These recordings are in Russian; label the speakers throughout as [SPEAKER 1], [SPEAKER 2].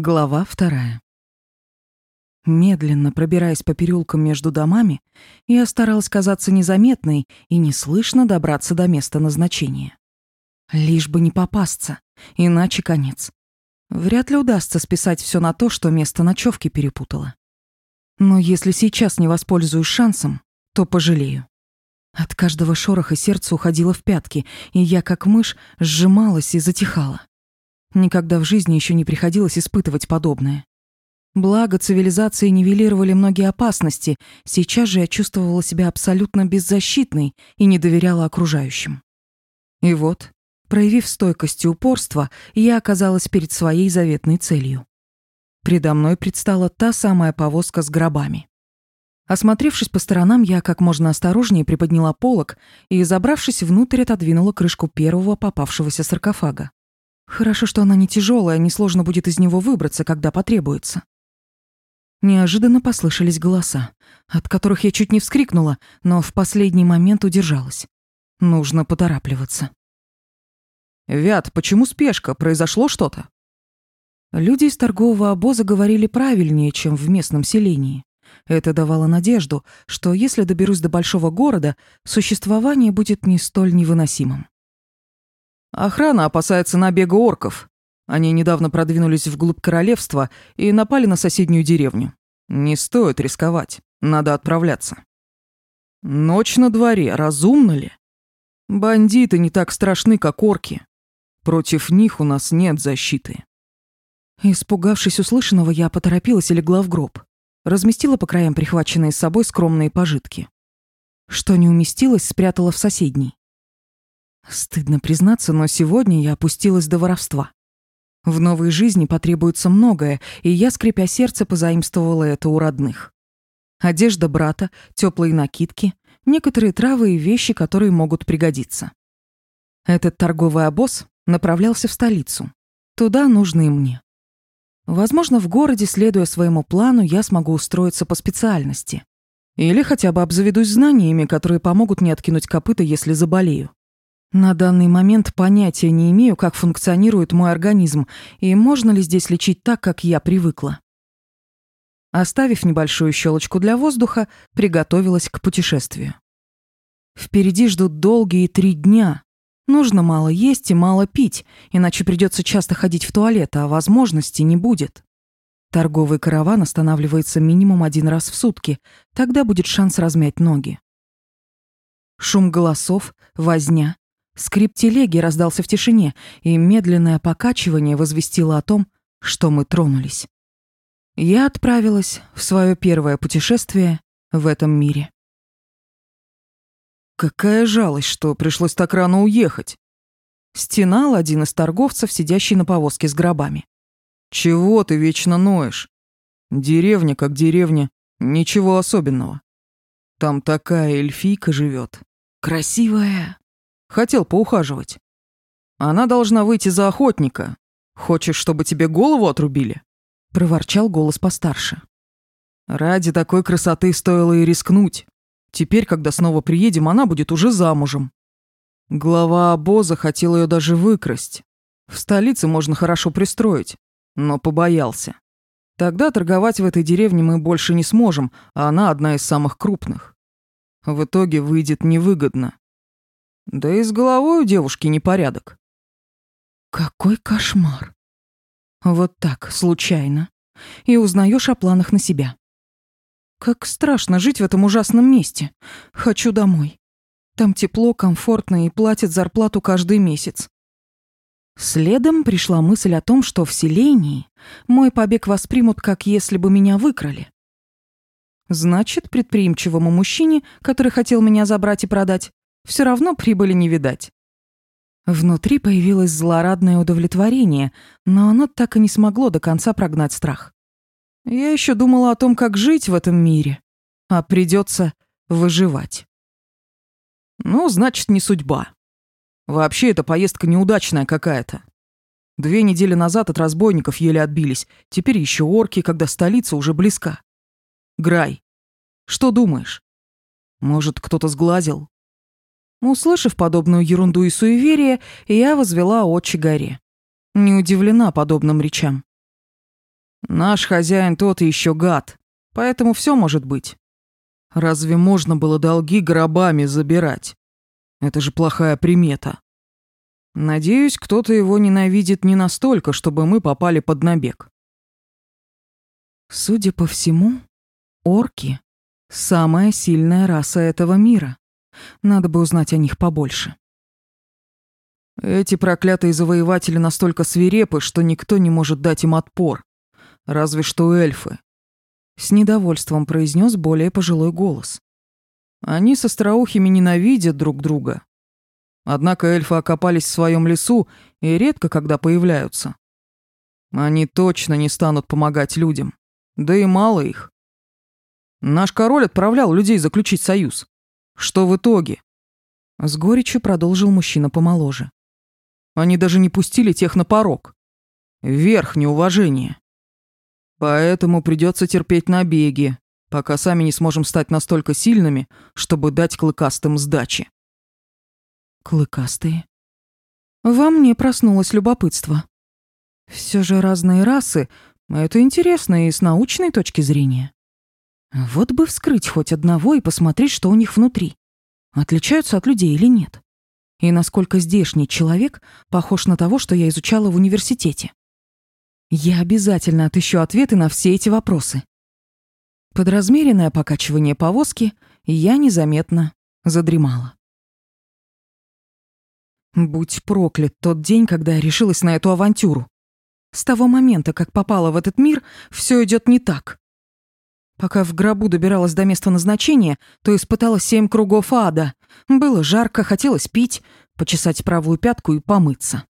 [SPEAKER 1] Глава вторая. Медленно пробираясь по переулкам между домами, я старалась казаться незаметной и неслышно добраться до места назначения. Лишь бы не попасться, иначе конец. Вряд ли удастся списать все на то, что место ночевки перепутала. Но если сейчас не воспользуюсь шансом, то пожалею. От каждого шороха сердце уходило в пятки, и я, как мышь, сжималась и затихала. Никогда в жизни еще не приходилось испытывать подобное. Благо, цивилизации нивелировали многие опасности, сейчас же я чувствовала себя абсолютно беззащитной и не доверяла окружающим. И вот, проявив стойкость и упорство, я оказалась перед своей заветной целью. Предо мной предстала та самая повозка с гробами. Осмотревшись по сторонам, я как можно осторожнее приподняла полок и, забравшись внутрь, отодвинула крышку первого попавшегося саркофага. Хорошо, что она не тяжелая, несложно будет из него выбраться, когда потребуется. Неожиданно послышались голоса, от которых я чуть не вскрикнула, но в последний момент удержалась. Нужно поторапливаться.
[SPEAKER 2] «Вят, почему спешка? Произошло что-то?»
[SPEAKER 1] Люди из торгового обоза говорили правильнее, чем в местном селении. Это давало надежду, что если доберусь до большого города, существование будет не столь невыносимым.
[SPEAKER 2] Охрана опасается набега орков. Они недавно продвинулись вглубь королевства и напали на соседнюю деревню. Не стоит рисковать. Надо отправляться. Ночь на дворе. Разумно ли? Бандиты не так страшны, как орки. Против них у нас нет защиты.
[SPEAKER 1] Испугавшись услышанного, я поторопилась и легла в гроб. Разместила по краям прихваченные с собой скромные пожитки. Что не уместилось, спрятала в соседний. Стыдно признаться, но сегодня я опустилась до воровства. В новой жизни потребуется многое, и я, скрипя сердце, позаимствовала это у родных. Одежда брата, теплые накидки, некоторые травы и вещи, которые могут пригодиться. Этот торговый обоз направлялся в столицу. Туда нужно и мне. Возможно, в городе, следуя своему плану, я смогу устроиться по специальности. Или хотя бы обзаведусь знаниями, которые помогут мне откинуть копыта, если заболею. На данный момент понятия не имею, как функционирует мой организм и можно ли здесь лечить так, как я привыкла. Оставив небольшую щелочку для воздуха, приготовилась к путешествию. Впереди ждут долгие три дня. Нужно мало есть и мало пить, иначе придется часто ходить в туалет, а возможности не будет. Торговый караван останавливается минимум один раз в сутки, тогда будет шанс размять ноги. Шум голосов, возня, Скрип телеги раздался в тишине, и медленное покачивание возвестило о том, что мы тронулись. Я отправилась в свое первое путешествие в этом мире.
[SPEAKER 2] «Какая жалость, что пришлось так рано уехать!» — стенал один из торговцев, сидящий на повозке с гробами. «Чего ты вечно ноешь? Деревня как деревня, ничего особенного. Там такая эльфийка живет, красивая, Хотел поухаживать. Она должна выйти за охотника. Хочешь, чтобы тебе голову отрубили?»
[SPEAKER 1] — проворчал голос постарше.
[SPEAKER 2] «Ради такой красоты стоило и рискнуть. Теперь, когда снова приедем, она будет уже замужем. Глава обоза хотел ее даже выкрасть. В столице можно хорошо пристроить, но побоялся. Тогда торговать в этой деревне мы больше не сможем, а она одна из самых крупных. В итоге выйдет невыгодно. Да и с головой у девушки непорядок.
[SPEAKER 1] Какой кошмар. Вот так, случайно. И узнаешь о планах на себя. Как страшно жить в этом ужасном месте. Хочу домой. Там тепло, комфортно и платят зарплату каждый месяц. Следом пришла мысль о том, что в селении мой побег воспримут, как если бы меня выкрали. Значит, предприимчивому мужчине, который хотел меня забрать и продать, все равно прибыли не видать. Внутри появилось злорадное удовлетворение, но оно так и не смогло до конца прогнать страх. Я еще думала о том, как жить в этом мире, а придется выживать.
[SPEAKER 2] Ну, значит, не судьба. Вообще, эта поездка неудачная какая-то. Две недели назад от разбойников еле отбились, теперь еще орки, когда столица уже близка. Грай, что думаешь? Может, кто-то сглазил?
[SPEAKER 1] Услышав подобную ерунду и суеверие, я возвела очи горе. Не удивлена подобным речам.
[SPEAKER 2] «Наш хозяин тот еще гад, поэтому все может быть. Разве можно было долги гробами забирать? Это же плохая примета. Надеюсь, кто-то его ненавидит не настолько, чтобы мы попали под набег».
[SPEAKER 1] Судя по всему, орки – самая сильная раса этого мира. Надо бы узнать о них побольше.
[SPEAKER 2] Эти проклятые завоеватели настолько свирепы, что никто не может дать им отпор. Разве что эльфы.
[SPEAKER 1] С недовольством произнес более пожилой голос.
[SPEAKER 2] Они со страухими ненавидят друг друга. Однако эльфы окопались в своем лесу и редко когда появляются. Они точно не станут помогать людям. Да и мало их. Наш король отправлял людей заключить союз. Что в итоге?
[SPEAKER 1] С горечью продолжил мужчина помоложе.
[SPEAKER 2] Они даже не пустили тех на порог. Верхнее уважение. Поэтому придется терпеть набеги, пока сами не сможем стать настолько сильными, чтобы дать клыкастым сдачи.
[SPEAKER 1] Клыкастые. Во мне проснулось любопытство. Все же разные расы, это интересно и с научной точки зрения. Вот бы вскрыть хоть одного и посмотреть, что у них внутри. Отличаются от людей или нет. И насколько здешний человек похож на того, что я изучала в университете. Я обязательно отыщу ответы на все эти вопросы. Под размеренное покачивание повозки я незаметно задремала. Будь проклят тот день, когда я решилась на эту авантюру. С того момента, как попала в этот мир, все идет не так. Пока в гробу добиралась до места назначения, то испытала семь кругов ада. Было жарко, хотелось пить, почесать правую пятку и помыться.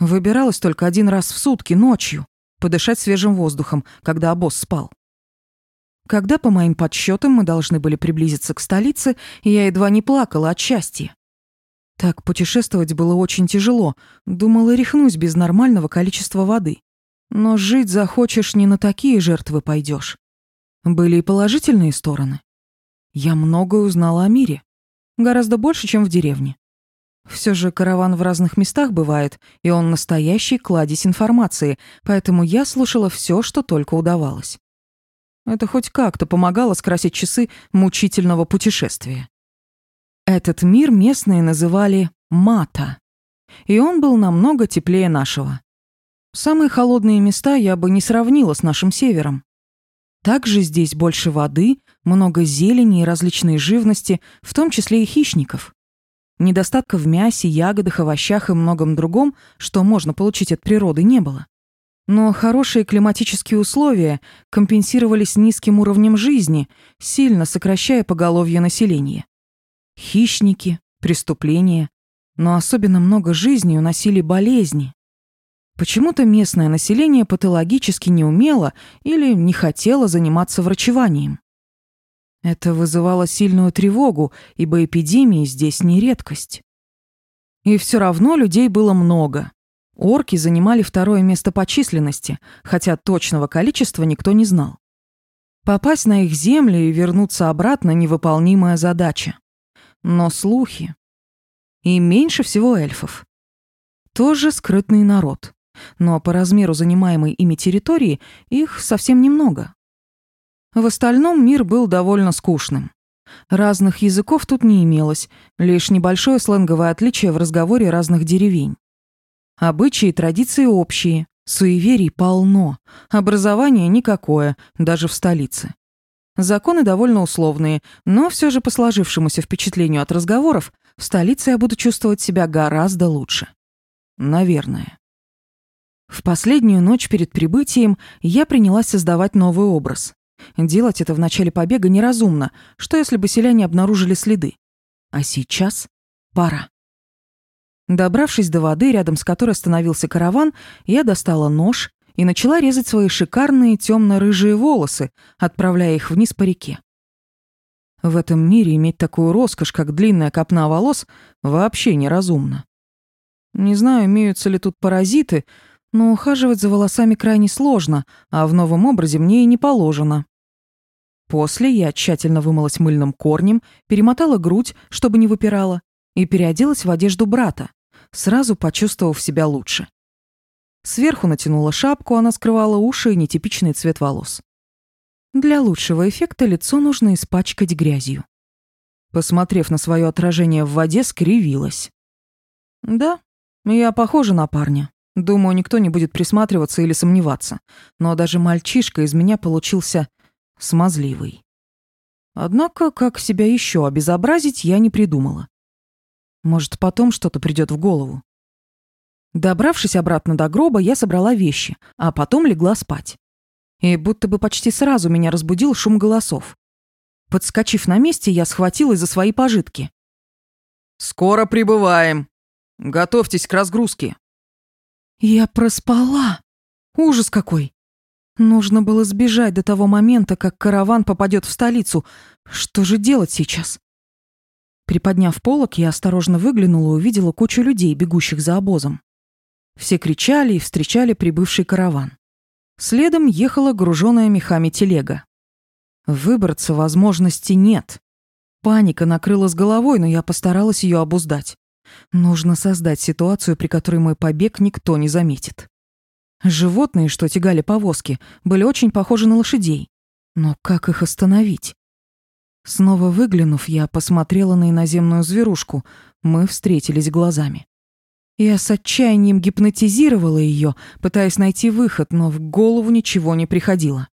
[SPEAKER 1] Выбиралась только один раз в сутки, ночью, подышать свежим воздухом, когда обоз спал. Когда, по моим подсчетам, мы должны были приблизиться к столице, я едва не плакала от счастья. Так путешествовать было очень тяжело. Думала, рехнусь без нормального количества воды. Но жить захочешь, не на такие жертвы пойдешь были и положительные стороны. Я многое узнала о мире. Гораздо больше, чем в деревне. Все же караван в разных местах бывает, и он настоящий кладезь информации, поэтому я слушала все, что только удавалось. Это хоть как-то помогало скрасить часы мучительного путешествия. Этот мир местные называли Мата, и он был намного теплее нашего. Самые холодные места я бы не сравнила с нашим севером. Также здесь больше воды, много зелени и различной живности, в том числе и хищников. Недостатка в мясе, ягодах, овощах и многом другом, что можно получить от природы, не было. Но хорошие климатические условия компенсировались низким уровнем жизни, сильно сокращая поголовье населения. Хищники, преступления, но особенно много жизни уносили болезни, Почему-то местное население патологически не умело или не хотело заниматься врачеванием. Это вызывало сильную тревогу, ибо эпидемии здесь не редкость. И все равно людей было много. Орки занимали второе место по численности, хотя точного количества никто не знал. Попасть на их земли и вернуться обратно – невыполнимая задача. Но слухи. И меньше всего эльфов. Тоже скрытный народ но по размеру занимаемой ими территории их совсем немного. В остальном мир был довольно скучным. Разных языков тут не имелось, лишь небольшое сленговое отличие в разговоре разных деревень. Обычаи и традиции общие, суеверий полно, образования никакое, даже в столице. Законы довольно условные, но все же по сложившемуся впечатлению от разговоров в столице я буду чувствовать себя гораздо лучше. Наверное. В последнюю ночь перед прибытием я принялась создавать новый образ. Делать это в начале побега неразумно, что если бы селяне обнаружили следы. А сейчас пора. Добравшись до воды, рядом с которой остановился караван, я достала нож и начала резать свои шикарные темно-рыжие волосы, отправляя их вниз по реке. В этом мире иметь такую роскошь, как длинная копна волос, вообще неразумно. Не знаю, имеются ли тут паразиты, но ухаживать за волосами крайне сложно, а в новом образе мне и не положено. После я тщательно вымылась мыльным корнем, перемотала грудь, чтобы не выпирала, и переоделась в одежду брата, сразу почувствовав себя лучше. Сверху натянула шапку, она скрывала уши и нетипичный цвет волос. Для лучшего эффекта лицо нужно испачкать грязью. Посмотрев на свое отражение в воде, скривилась. «Да, я похожа на парня». Думаю, никто не будет присматриваться или сомневаться, но даже мальчишка из меня получился смазливый. Однако, как себя еще обезобразить, я не придумала. Может, потом что-то придет в голову. Добравшись обратно до гроба, я собрала вещи, а потом легла спать. И будто бы почти сразу меня разбудил шум голосов. Подскочив на месте, я схватилась за свои пожитки.
[SPEAKER 2] «Скоро прибываем. Готовьтесь к разгрузке»,
[SPEAKER 1] я проспала. Ужас какой. Нужно было сбежать до того момента, как караван попадет в столицу. Что же делать сейчас? Приподняв полок, я осторожно выглянула и увидела кучу людей, бегущих за обозом. Все кричали и встречали прибывший караван. Следом ехала груженная мехами телега. Выбраться возможности нет. Паника накрыла с головой, но я постаралась ее обуздать. Нужно создать ситуацию, при которой мой побег никто не заметит. Животные, что тягали повозки, были очень похожи на лошадей. Но как их остановить? Снова выглянув, я посмотрела на иноземную зверушку. Мы встретились глазами. Я с отчаянием гипнотизировала ее, пытаясь найти выход, но в голову ничего не приходило.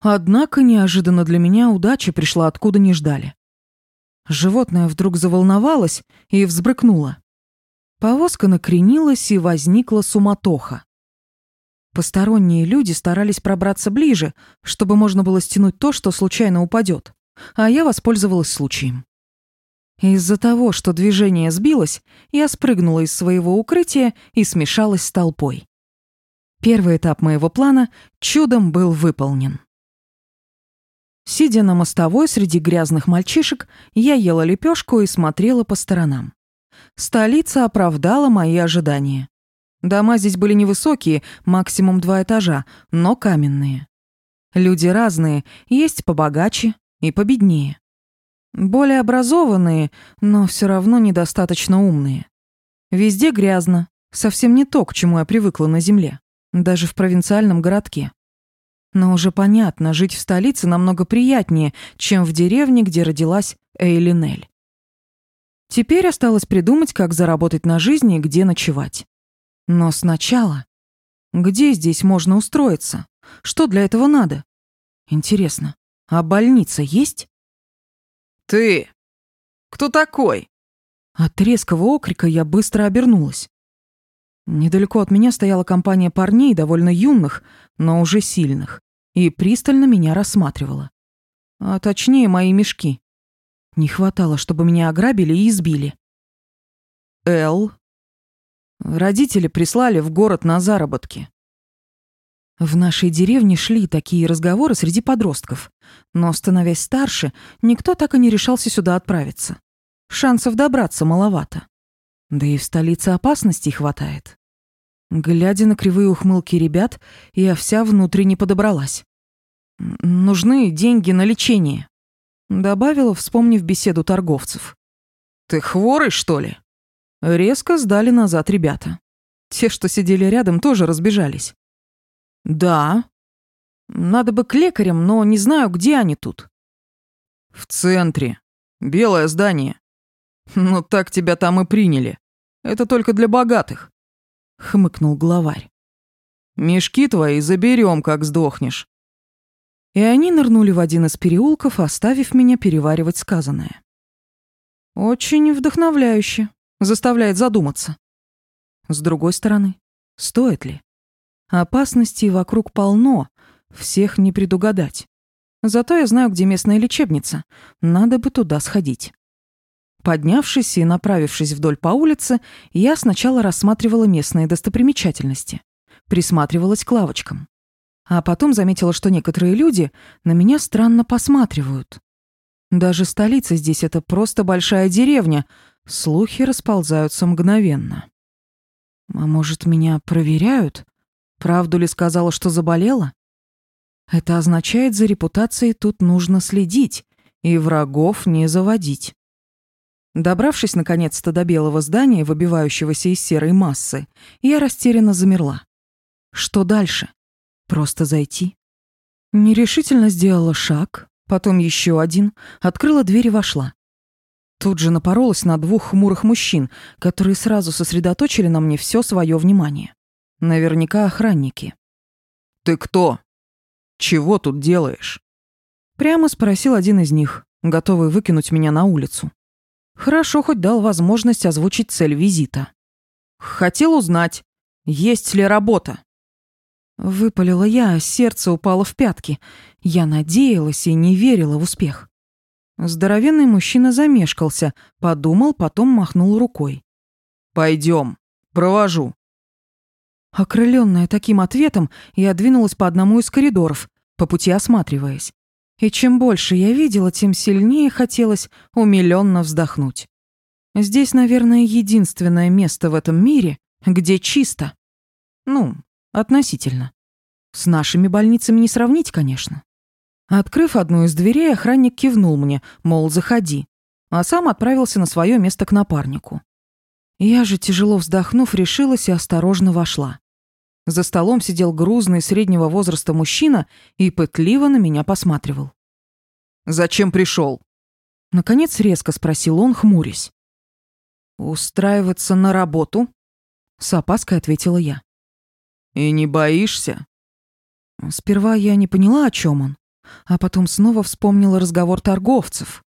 [SPEAKER 1] Однако неожиданно для меня удача пришла откуда не ждали. Животное вдруг заволновалось и взбрыкнуло. Повозка накренилась и возникла суматоха. Посторонние люди старались пробраться ближе, чтобы можно было стянуть то, что случайно упадет, а я воспользовалась случаем. Из-за того, что движение сбилось, я спрыгнула из своего укрытия и смешалась с толпой. Первый этап моего плана чудом был выполнен. Сидя на мостовой среди грязных мальчишек, я ела лепешку и смотрела по сторонам. Столица оправдала мои ожидания. Дома здесь были невысокие, максимум два этажа, но каменные. Люди разные, есть побогаче и победнее. Более образованные, но все равно недостаточно умные. Везде грязно, совсем не то, к чему я привыкла на земле, даже в провинциальном городке. Но уже понятно, жить в столице намного приятнее, чем в деревне, где родилась Эйлинель. Теперь осталось придумать, как заработать на жизни и где ночевать. Но сначала... Где здесь можно устроиться? Что для этого надо? Интересно, а больница есть?
[SPEAKER 2] «Ты! Кто такой?»
[SPEAKER 1] От резкого окрика я быстро обернулась. Недалеко от меня стояла компания парней, довольно юных, но уже сильных, и пристально меня рассматривала. А точнее, мои мешки. Не хватало, чтобы меня ограбили и избили.
[SPEAKER 2] Эл. Родители прислали в город на заработки.
[SPEAKER 1] В нашей деревне шли такие разговоры среди подростков, но, становясь старше, никто так и не решался сюда отправиться. Шансов добраться маловато. Да и в столице опасностей хватает. Глядя на кривые ухмылки ребят, я вся внутренне подобралась. «Нужны деньги на лечение», — добавила, вспомнив беседу торговцев.
[SPEAKER 2] «Ты хворый, что ли?»
[SPEAKER 1] Резко сдали назад ребята. Те, что сидели рядом, тоже разбежались. «Да. Надо бы к лекарям, но не знаю, где они тут».
[SPEAKER 2] «В центре. Белое здание. Ну так тебя там и приняли. Это только для богатых», — хмыкнул главарь. «Мешки твои заберем, как сдохнешь».
[SPEAKER 1] И они нырнули в один из переулков, оставив меня переваривать сказанное. Очень вдохновляюще, заставляет задуматься. С другой стороны, стоит ли? Опасностей вокруг полно, всех не предугадать. Зато я знаю, где местная лечебница. Надо бы туда сходить. Поднявшись и направившись вдоль по улице, я сначала рассматривала местные достопримечательности, присматривалась к лавочкам. А потом заметила, что некоторые люди на меня странно посматривают. Даже столица здесь — это просто большая деревня. Слухи расползаются мгновенно. А может, меня проверяют? Правду ли сказала, что заболела? Это означает, за репутацией тут нужно следить и врагов не заводить. Добравшись наконец-то до белого здания, выбивающегося из серой массы, я растерянно замерла. Что дальше? Просто зайти? Нерешительно сделала шаг, потом еще один, открыла дверь и вошла. Тут же напоролась на двух хмурых мужчин, которые сразу сосредоточили на мне все свое внимание. Наверняка охранники.
[SPEAKER 2] «Ты кто? Чего тут делаешь?»
[SPEAKER 1] Прямо спросил один из них, готовый выкинуть меня на улицу. Хорошо хоть дал возможность озвучить цель визита. Хотел узнать, есть ли работа. Выпалила я, а сердце упало в пятки. Я надеялась и не верила в успех. Здоровенный мужчина замешкался, подумал, потом махнул рукой.
[SPEAKER 2] «Пойдем, провожу».
[SPEAKER 1] Окрыленная таким ответом, я двинулась по одному из коридоров, по пути осматриваясь. И чем больше я видела, тем сильнее хотелось умилённо вздохнуть. Здесь, наверное, единственное место в этом мире, где чисто. Ну, относительно. С нашими больницами не сравнить, конечно. Открыв одну из дверей, охранник кивнул мне, мол, заходи, а сам отправился на свое место к напарнику. Я же, тяжело вздохнув, решилась и осторожно вошла. За столом сидел грузный среднего возраста мужчина и пытливо на меня посматривал.
[SPEAKER 2] «Зачем пришел?»
[SPEAKER 1] Наконец резко спросил он, хмурясь. «Устраиваться на работу?» С опаской ответила я.
[SPEAKER 2] «И не боишься?»
[SPEAKER 1] Сперва я не поняла, о чем он, а потом снова вспомнила разговор торговцев.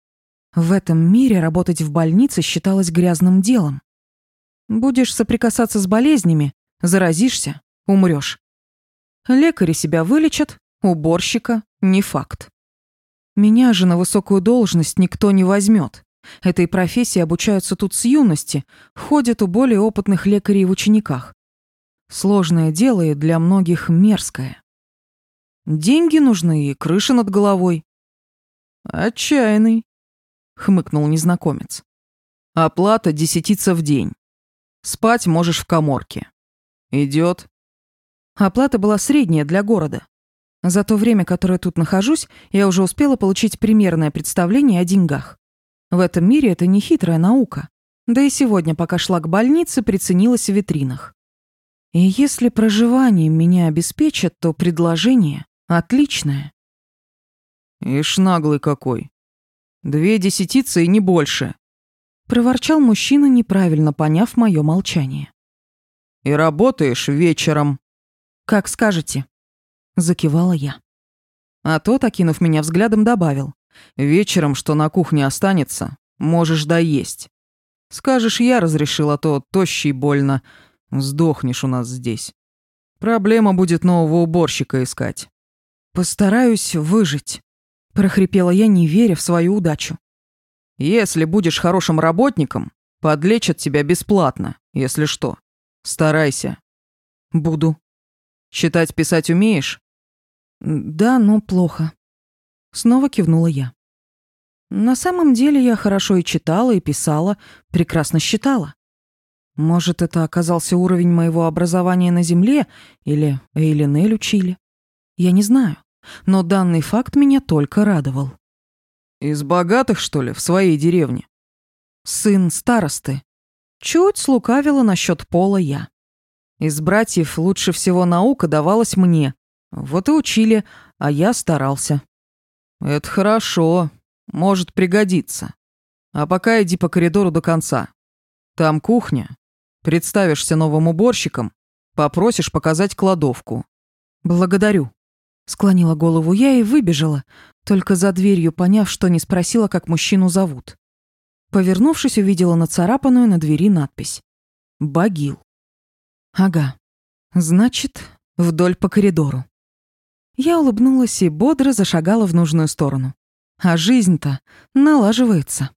[SPEAKER 1] В этом мире работать в больнице считалось грязным делом. Будешь соприкасаться с болезнями, заразишься, умрешь. Лекари себя вылечат, уборщика не факт. Меня же на высокую должность никто не возьмет. Этой профессии обучаются тут с юности, ходят у более опытных лекарей в учениках. Сложное дело и для многих мерзкое. Деньги нужны и крыша над головой.
[SPEAKER 2] Отчаянный, хмыкнул незнакомец. Оплата десятица в день. Спать можешь в коморке. Идет.
[SPEAKER 1] Оплата была средняя для города. За то время, которое тут нахожусь, я уже успела получить примерное представление о деньгах. В этом мире это не хитрая наука. Да и сегодня, пока шла к больнице, приценилась в витринах. И если проживание меня обеспечат, то предложение отличное.
[SPEAKER 2] Ишь наглый какой. Две десятицы и не больше.
[SPEAKER 1] Проворчал мужчина, неправильно поняв мое молчание.
[SPEAKER 2] И работаешь вечером.
[SPEAKER 1] «Как скажете», — закивала я. А тот, окинув меня взглядом, добавил.
[SPEAKER 2] «Вечером, что на кухне останется, можешь доесть. Скажешь, я разрешила, то тощий больно. Сдохнешь у нас здесь. Проблема будет нового уборщика искать».
[SPEAKER 1] «Постараюсь выжить», — прохрипела я, не веря в свою удачу.
[SPEAKER 2] «Если будешь хорошим работником, подлечат тебя бесплатно, если что. Старайся».
[SPEAKER 1] «Буду»,
[SPEAKER 2] «Считать, писать умеешь?»
[SPEAKER 1] «Да, но плохо». Снова кивнула я. На самом деле я хорошо и читала, и писала, прекрасно считала. Может, это оказался уровень моего образования на Земле, или Эйлинель учили. Я не знаю, но данный факт меня только радовал.
[SPEAKER 2] «Из богатых, что ли, в своей деревне?»
[SPEAKER 1] «Сын старосты». Чуть слукавила насчет пола я. Из братьев лучше всего наука давалась мне. Вот и учили, а я старался.
[SPEAKER 2] Это хорошо. Может пригодиться. А пока иди по коридору до конца. Там кухня. Представишься новым уборщиком, попросишь показать кладовку.
[SPEAKER 1] Благодарю. Склонила голову я и выбежала, только за дверью поняв, что не спросила, как мужчину зовут. Повернувшись, увидела нацарапанную на двери надпись «Багил». Ага. Значит, вдоль по коридору. Я улыбнулась и бодро зашагала в нужную сторону. А жизнь-то налаживается.